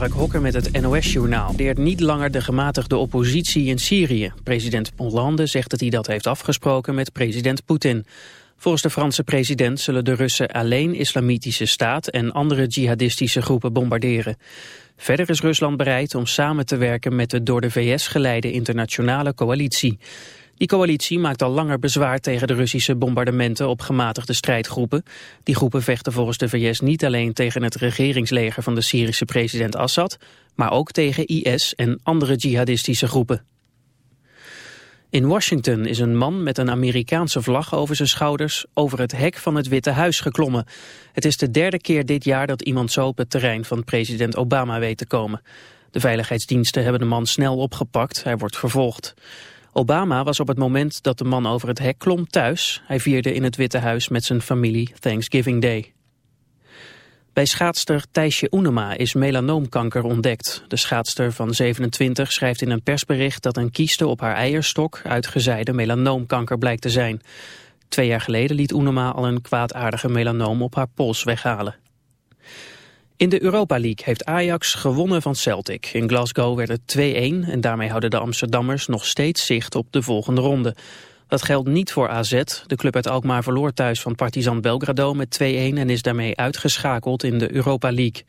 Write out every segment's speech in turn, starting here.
Mark Hokker met het NOS-journaal. Deert niet langer de gematigde oppositie in Syrië. President Hollande zegt dat hij dat heeft afgesproken met president Poetin. Volgens de Franse president zullen de Russen alleen islamitische staat en andere jihadistische groepen bombarderen. Verder is Rusland bereid om samen te werken met de door de VS geleide internationale coalitie. Die coalitie maakt al langer bezwaar tegen de Russische bombardementen op gematigde strijdgroepen. Die groepen vechten volgens de VS niet alleen tegen het regeringsleger van de Syrische president Assad, maar ook tegen IS en andere jihadistische groepen. In Washington is een man met een Amerikaanse vlag over zijn schouders over het hek van het Witte Huis geklommen. Het is de derde keer dit jaar dat iemand zo op het terrein van president Obama weet te komen. De veiligheidsdiensten hebben de man snel opgepakt, hij wordt vervolgd. Obama was op het moment dat de man over het hek klom thuis. Hij vierde in het Witte Huis met zijn familie Thanksgiving Day. Bij schaatster Thijsje Oenema is melanoomkanker ontdekt. De schaatster van 27 schrijft in een persbericht dat een kieste op haar eierstok uitgezaaide melanoomkanker blijkt te zijn. Twee jaar geleden liet Oenema al een kwaadaardige melanoom op haar pols weghalen. In de Europa League heeft Ajax gewonnen van Celtic. In Glasgow werd het 2-1 en daarmee houden de Amsterdammers nog steeds zicht op de volgende ronde. Dat geldt niet voor AZ. De club uit Alkmaar verloor thuis van Partizan Belgrado met 2-1 en is daarmee uitgeschakeld in de Europa League.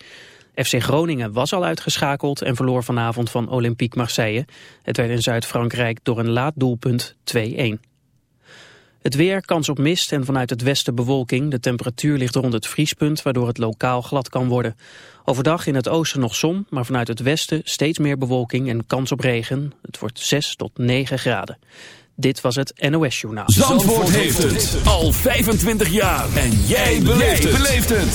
FC Groningen was al uitgeschakeld en verloor vanavond van Olympique Marseille. Het werd in Zuid-Frankrijk door een laat doelpunt 2-1. Het weer, kans op mist en vanuit het westen bewolking. De temperatuur ligt rond het vriespunt, waardoor het lokaal glad kan worden. Overdag in het oosten nog zon, maar vanuit het westen steeds meer bewolking en kans op regen. Het wordt 6 tot 9 graden. Dit was het NOS Journaal. Zandvoort, Zandvoort heeft het al 25 jaar. En jij beleeft het.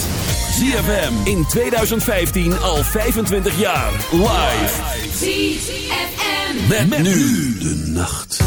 ZFM in 2015 al 25 jaar. Live. ZFM. met nu de nacht.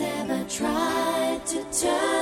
ever tried to turn.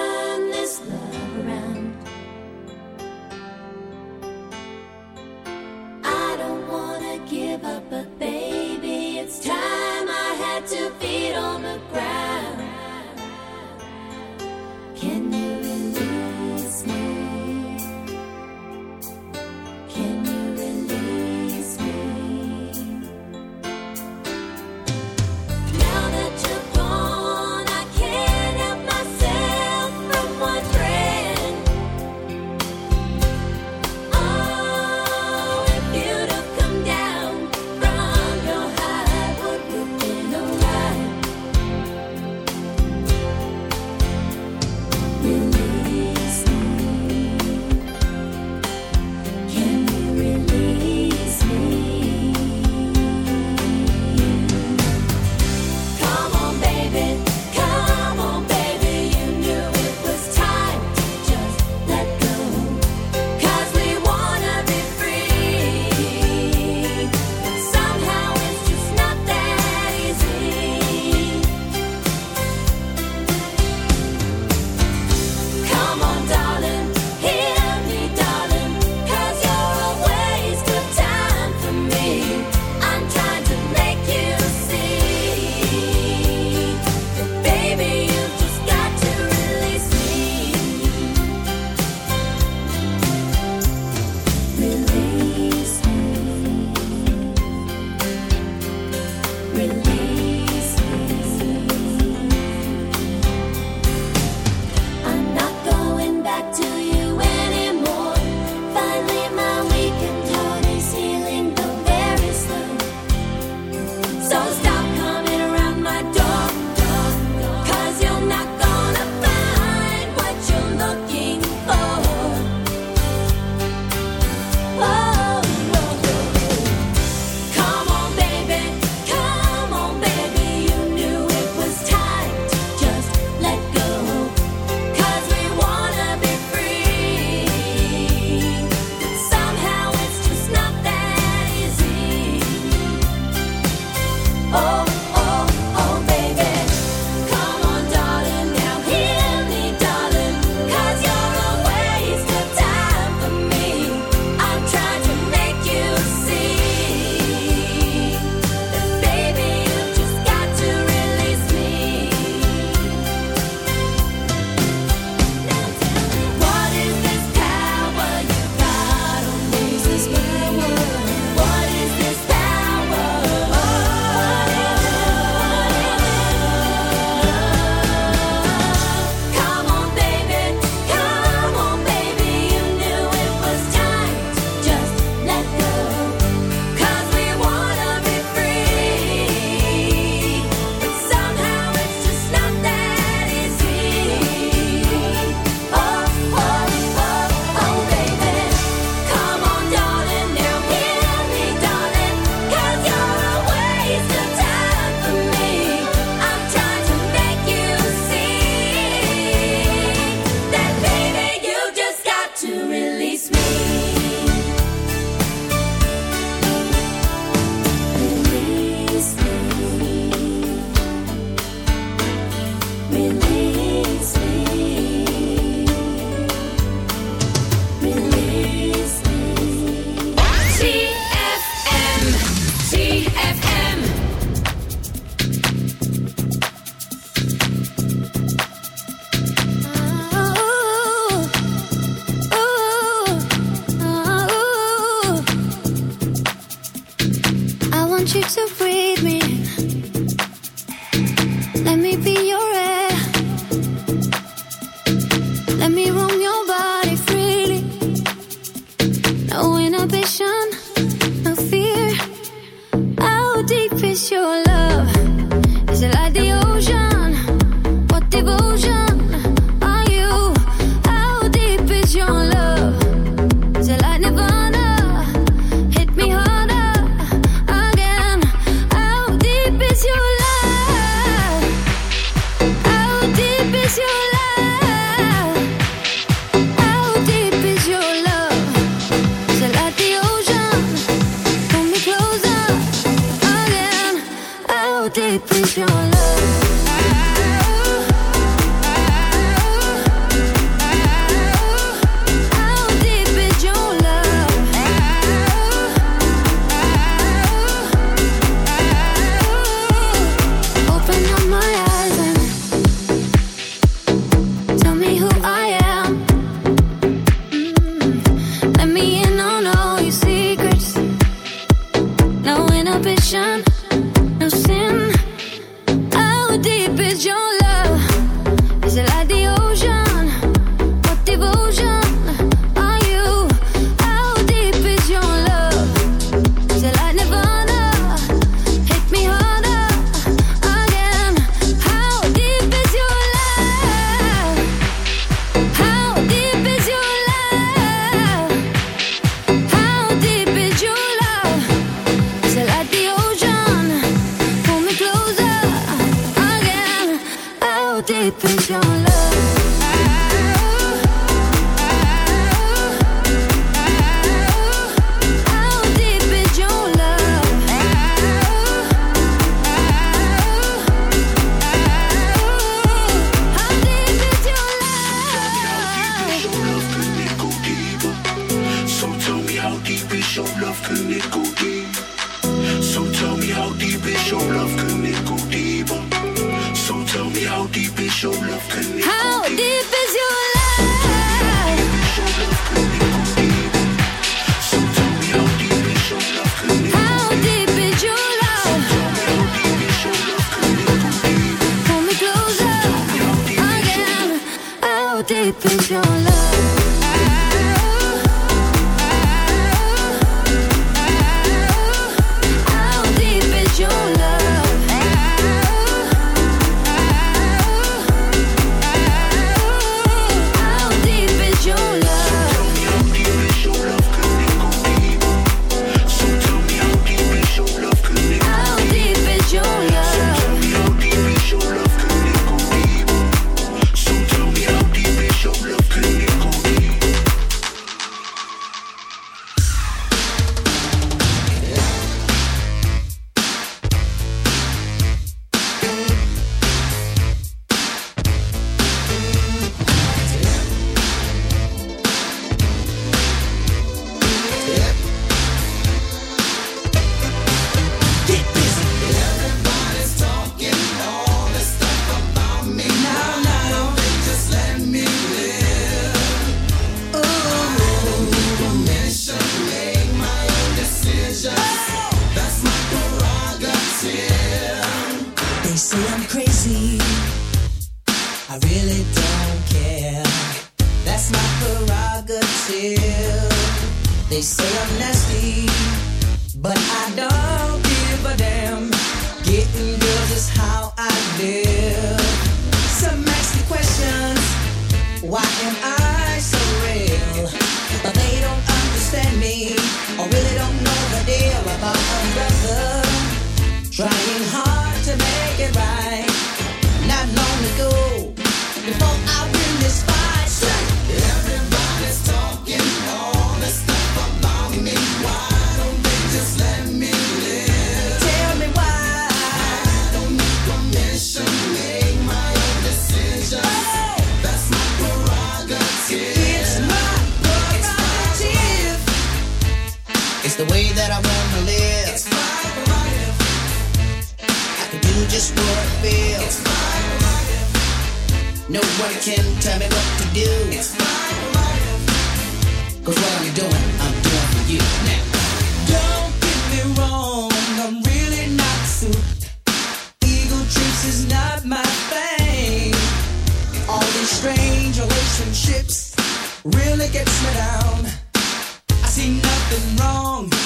Something wrong.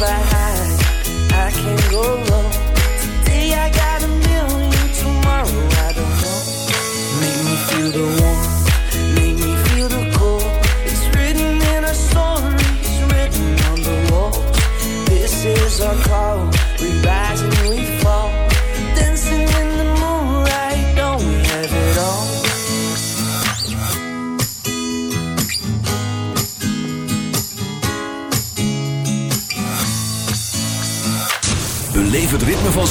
never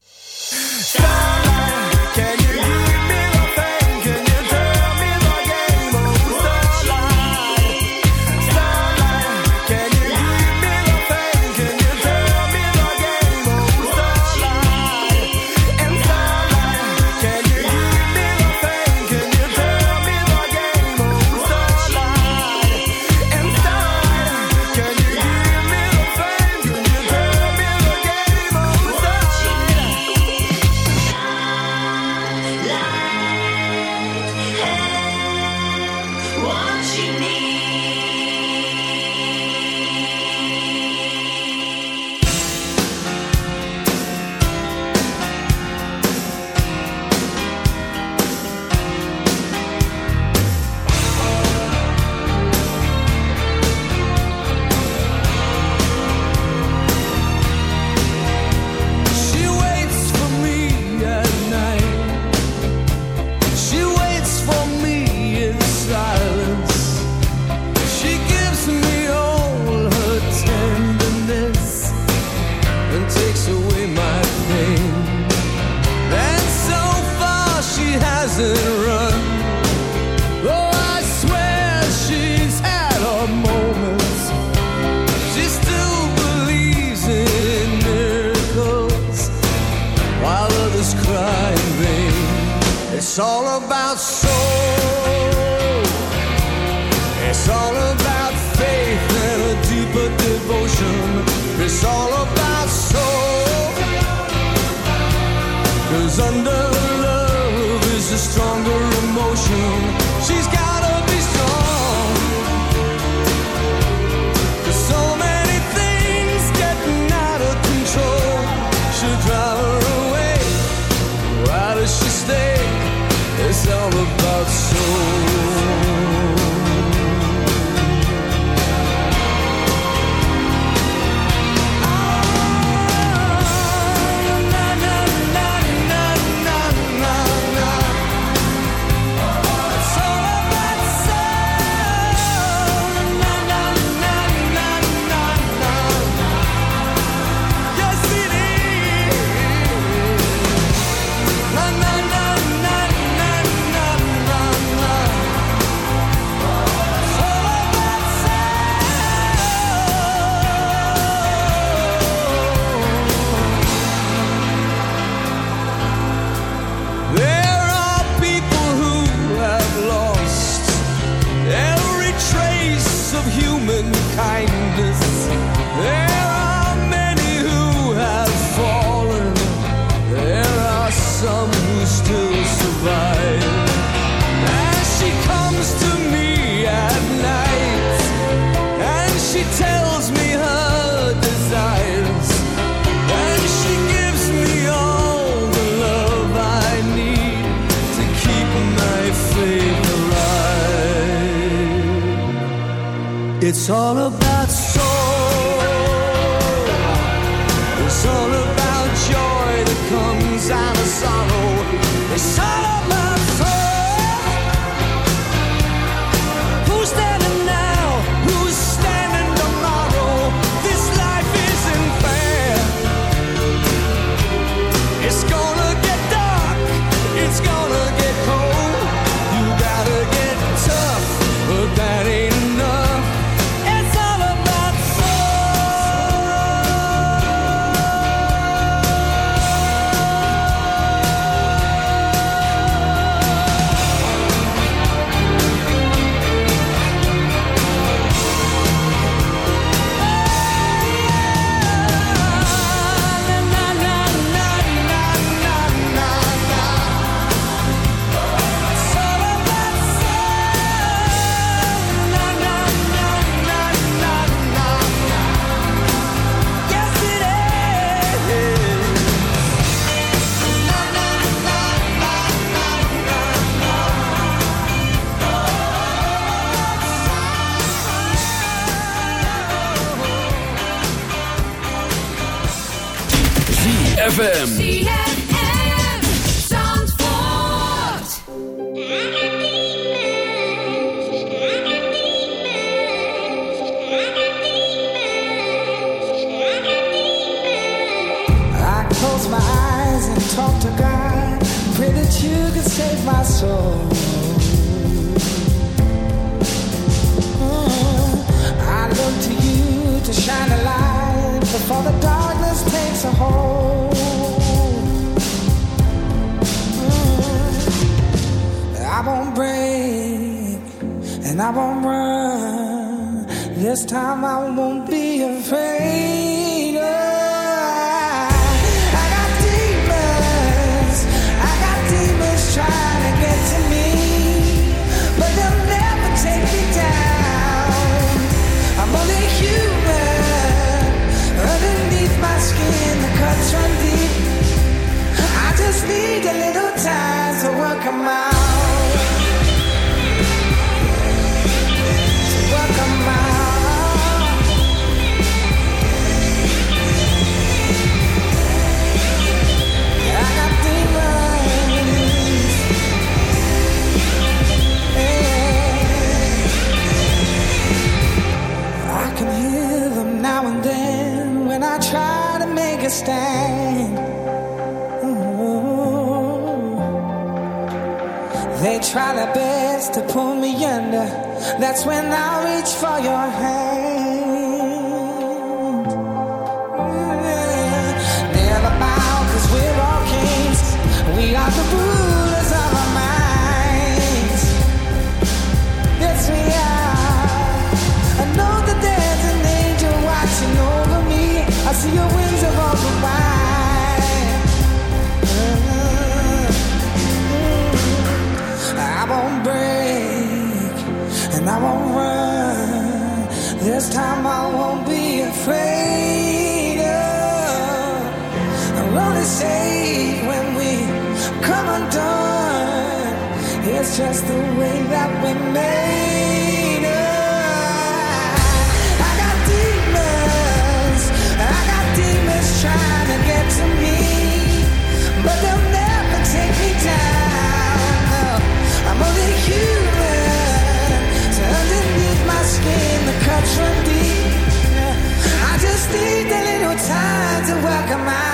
Stop! soul when I come of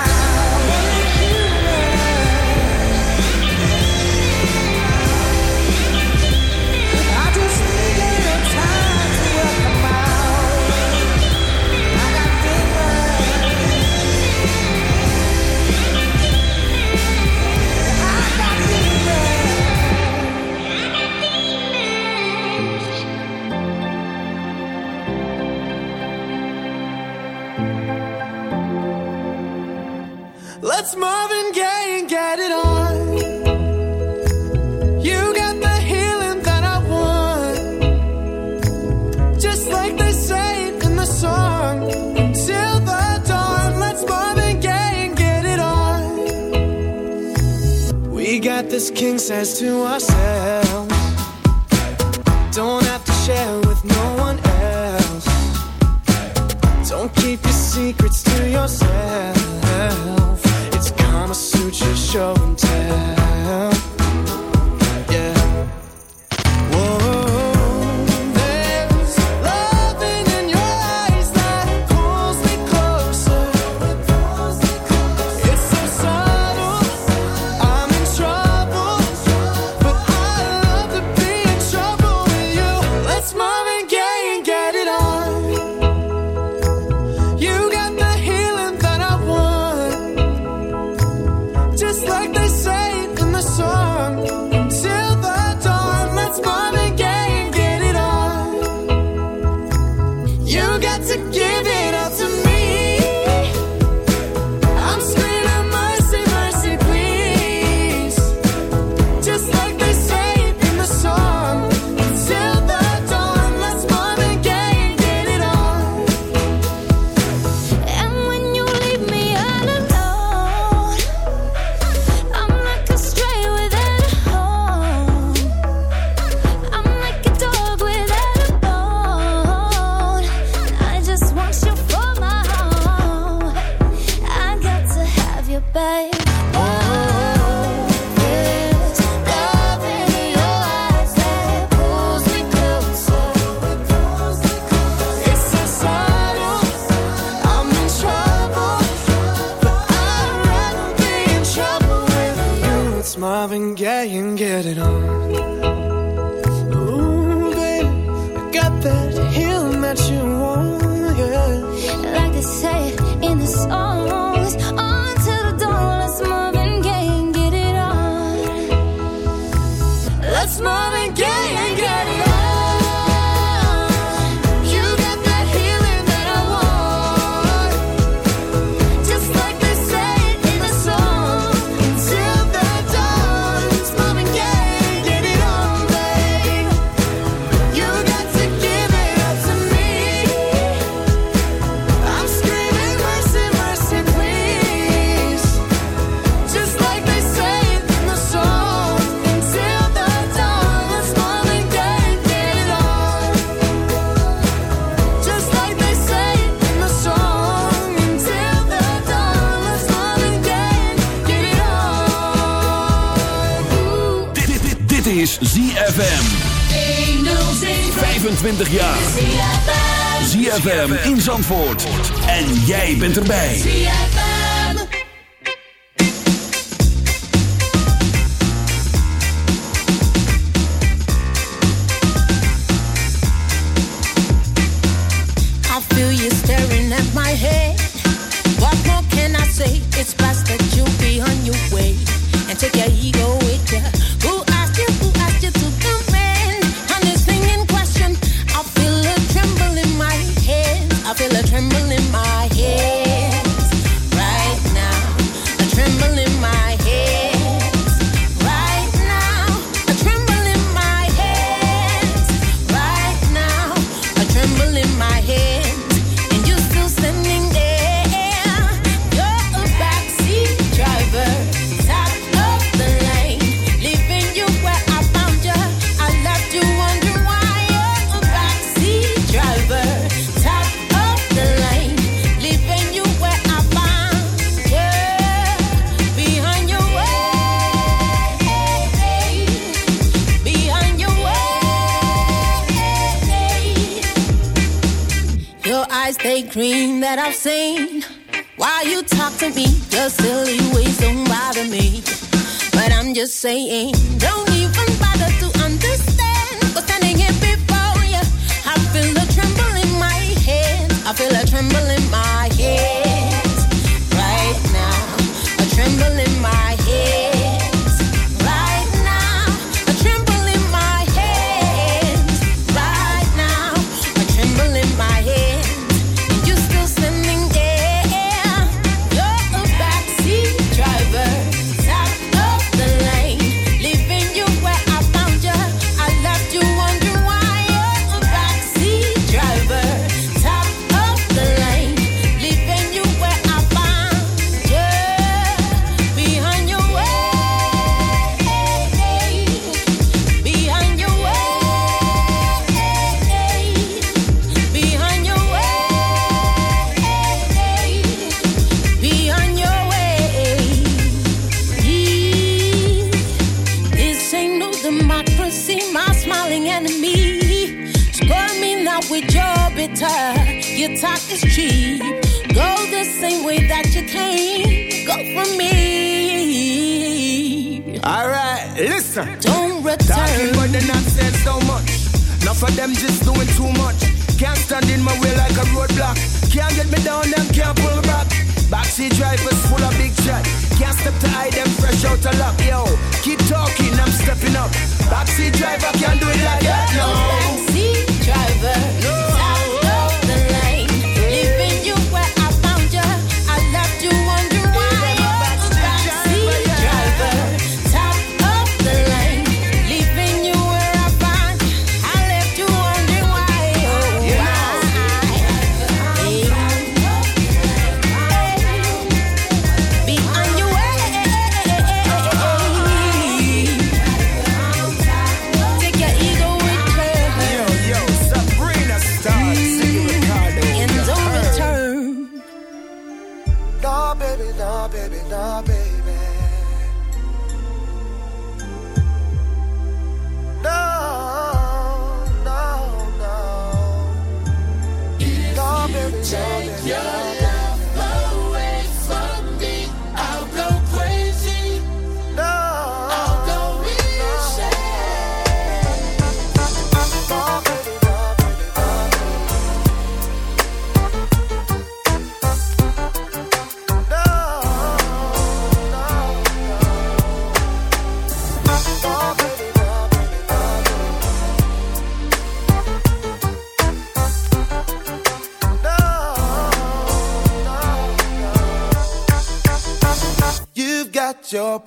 En jij bent erbij.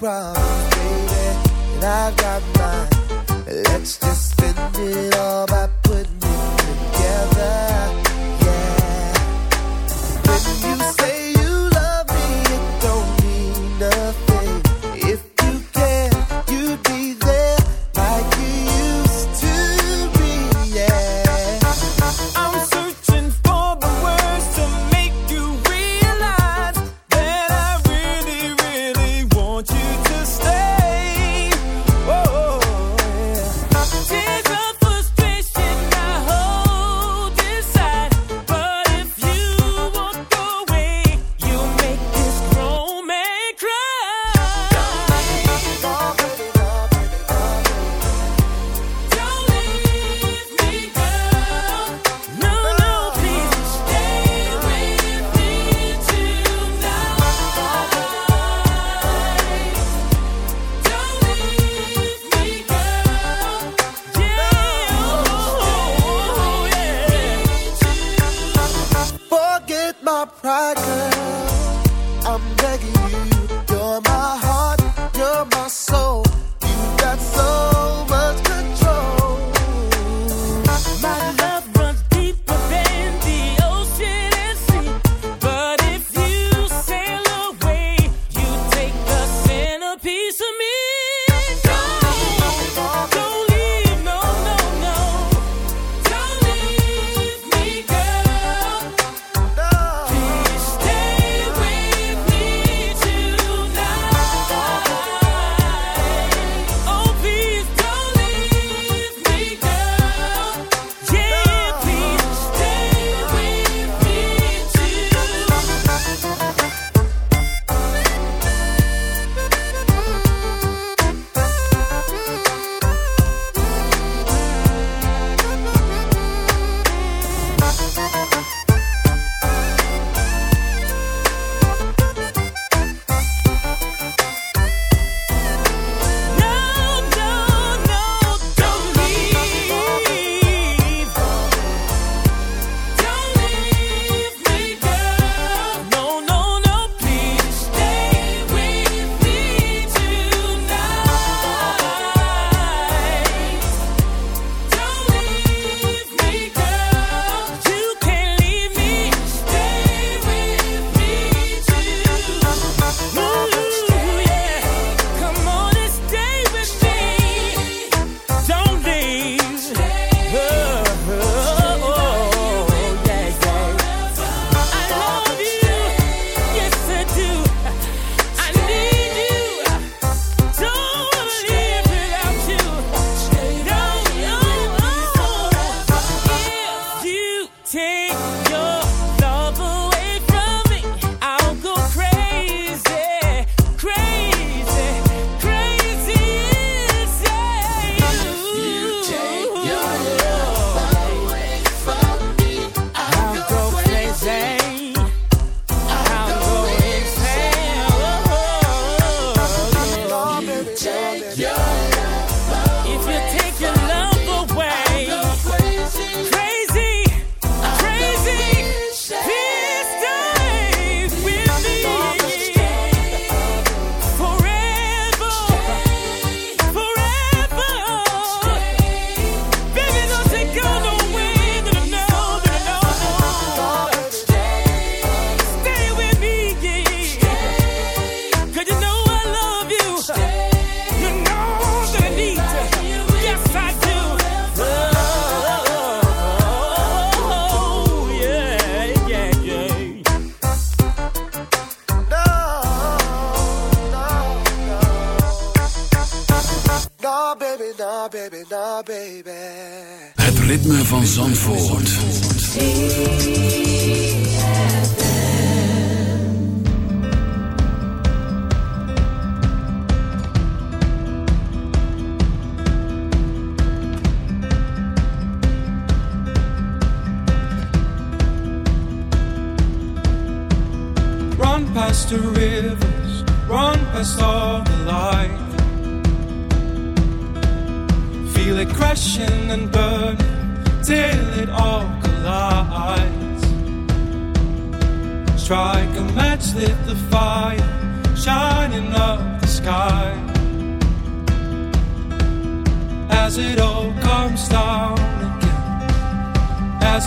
problem.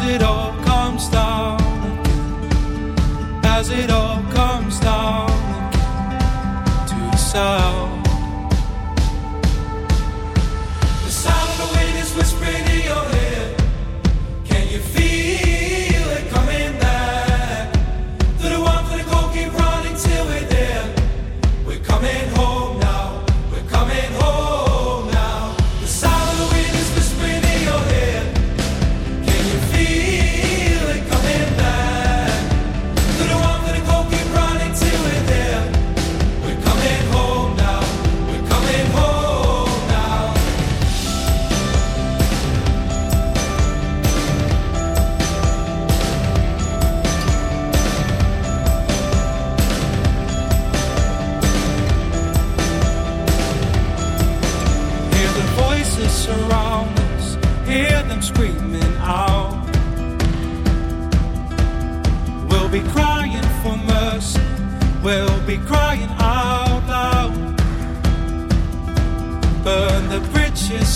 it all.